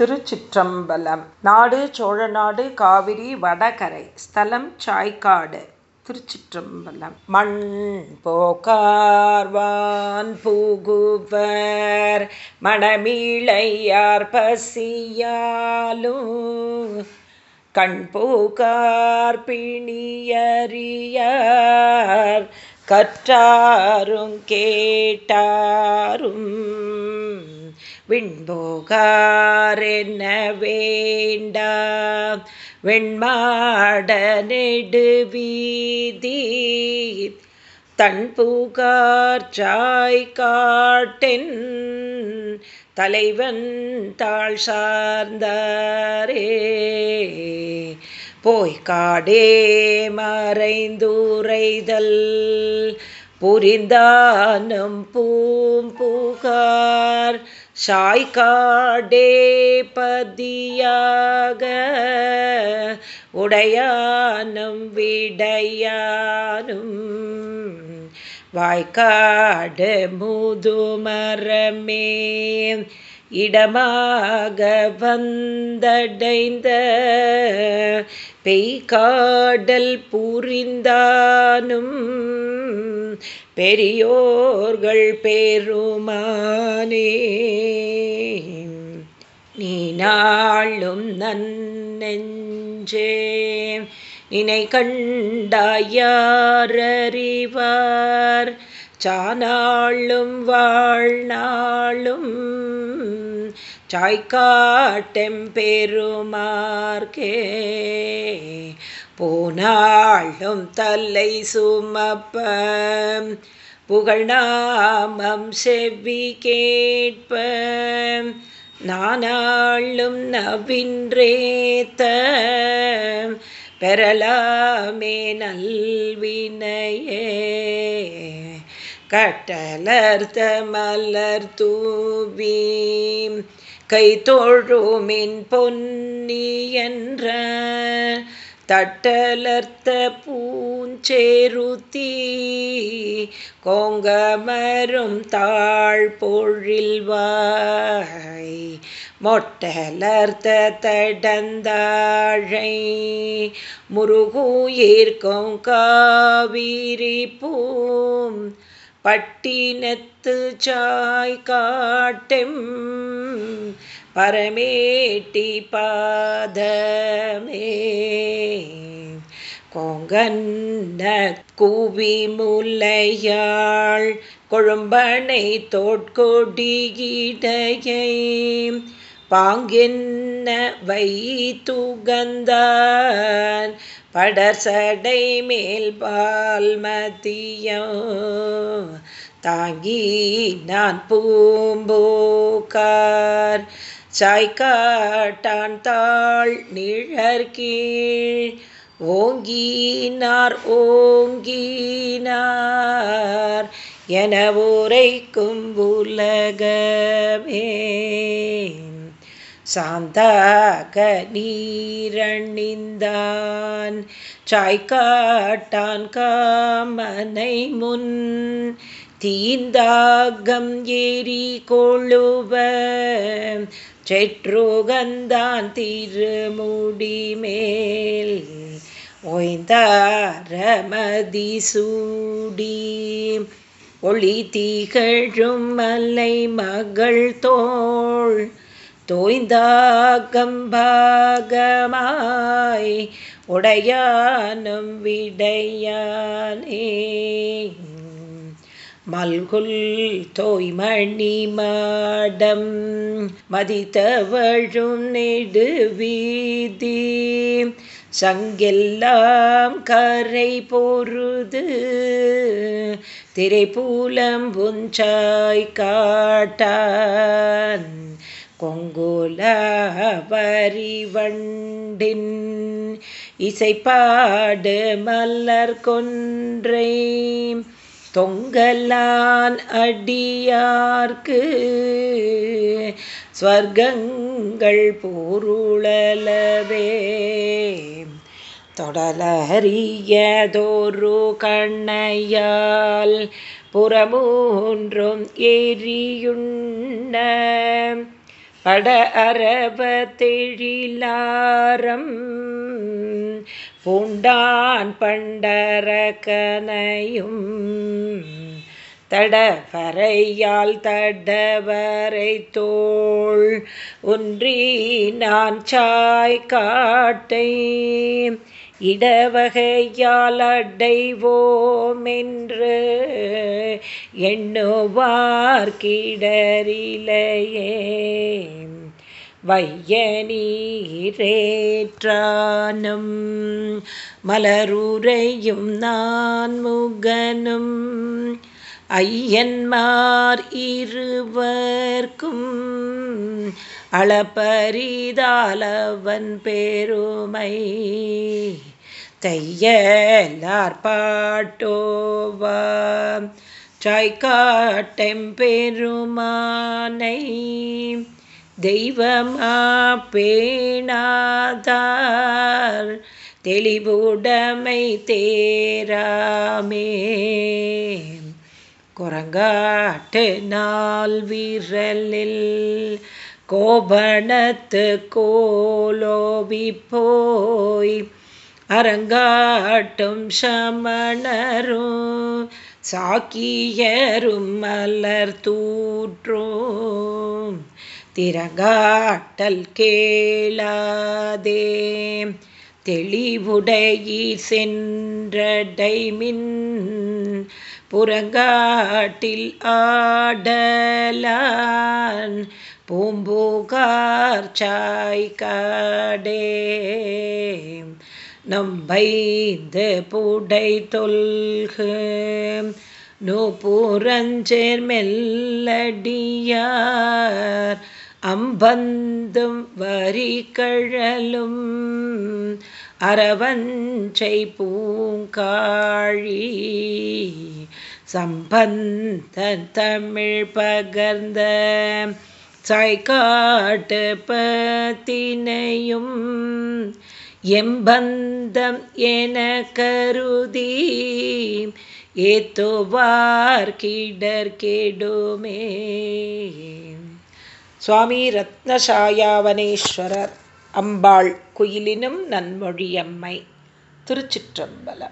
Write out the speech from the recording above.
திருச்சிற்றம்பலம். நாடு சோழநாடு காவிரி வடகரை. ஸ்தலம் சாய்க்காடு. திருச்சிற்றம்பலம். மண் போக்கார்வான் பூகுவர் மணமீழையார் பசியாலும் கண் போக்கார் பிணியறியார் கற்றாரும் கேட்டாரும். விண்போகாரென்ன வேண்டா? வெண்மாட நெடுவீதி தன் புகார் சாய் காட்டென் தலைவன் தாழ் சார்ந்தாரே. போய்காடே மறைந்துரைதல். புரிந்தானும் பூம்புகார் சாய்காடே பதியாக உடையானும் விடையானும் வாய்க்காடு முதுமரமே இடமாக வந்தடைந்த பெய்காடல் புரிந்தானும் பெரியோர்கள் பெருமானே. நீ நாளும் நன்னெஞ்சே. நினை கண்டாயாரறிவார் சானாளும் வாழ்நாளும் சாய்காட்டெம்பெருமார்க்கே போனாளும் தல்லை சுமப்ப புகழ்நாமம் செவ்வி கேட்ப. நானாளும் நவின்றேத்த பெறலாமே நல்வினையே. கட்டலர்த்த மலர் தூவி கை தோழுமின் பொன்னி என்ற தட்டலர்த்த பூஞ்சேருத்தி கோங்கமரும் தாழ் பொழில்வாய் மொட்டலர்த்த தடந்தாழை முருகூயிர்க்கும் காவிரி பூம் பட்டினத்து சாய் காட்டெம் பரமேட்டி பாதமே. கொங்கன்ன குவி முல்லையாள் கொழும்பனை தோட்கொடியிடையை பாங்கென்ன வைத்துகந்தான் படர்சடை மேல் பால் மதியோ தாங்கி நான் பூம்போக்கார் சாய்காட்டான் தாள் நிழற்கீழ். ஓங்கினார் ஓங்கினார் என உரைக்கும் உலகமே. சாந்தாக நீரணிந்தான். சாய்காட்டான் காமனை முன் தீந்தாகம் ஏறி கொழுவ. செற்றுகந்தான் திருமுடி மேல் ஓய்ந்தாரமதி சூடி. ஒளி தீகழும் மலை மகள் தோள் தோய்ந்தாகம்பாகமாய் உடையானும் விடையானே. மல்குல் தோய்மணி மாடம் மதித்தவழும் நெடுவீதி. சங்கெல்லாம் கரை பொருது திரைப்பூலம் புஞ்சாய் காட்டான். கொங்குல வரிவண்டின் இசைப்பாடு மலர் கொன்றை. தொங்கலான் அடியார்க்கு ஸ்வர்க்கங்கள் பொருளலவே. தொடலறியதோரு கண்ணையால் புறமூன்றும் எரியுண்ண. பட அரவ பூண்டான் பண்டரகனையும் தடவரையால் தடவரை தோள் ஒன்றி நான் சாய் காட்டை இடவகையால் அடைவோமென்று எண்ணுவார் கிடரிலையே வையநீரேற்றானும் மலருரையும் நான் முகனும் ஐயன்மார் இருவர்க்கும் அளப்பரிதாலவன் பெருமை. தையலார் பாட்டோவா. சாய்காட்டெம்பெருமானை தெய்வமா பேணாதார். தெளிவுடமை தேராமே. குரங்காட்டு நாள் வீரலில் கோபணத்து கோலோபி போய் அரங்காட்டும் சமணரும் சாக்கியரும் மலர் தூற்றும். திரங்காட்டல் கேளாதே தெளிவுடையி சென்றடைமின் புறங்காட்டில் ஆடலான் பூம்பூகார் சாய் காடே. நம்பைந்து புடை தொல்கு நூபுரஞ்சேர் மெல்லடியார் அம்பந்தும் வரி கழலும் அரவஞ்சை பூங்காழி. சம்பந்த தமிழ் பகர்ந்த சாய்காட்டு பத்தினையும் எம்பந்தம் என கருதி ஏத்துவார் கிடர் கெடுமே. சுவாமி ரத்னசாயாவனேஸ்வரர் அம்பாள் குயிலினும் நன்மொழியம்மை. திருச்சிற்றம்பலம்.